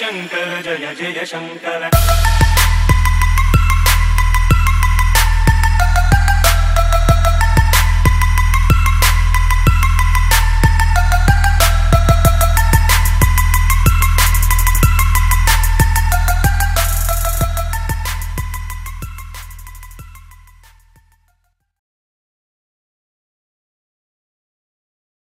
Shankar Jai Jai Shankar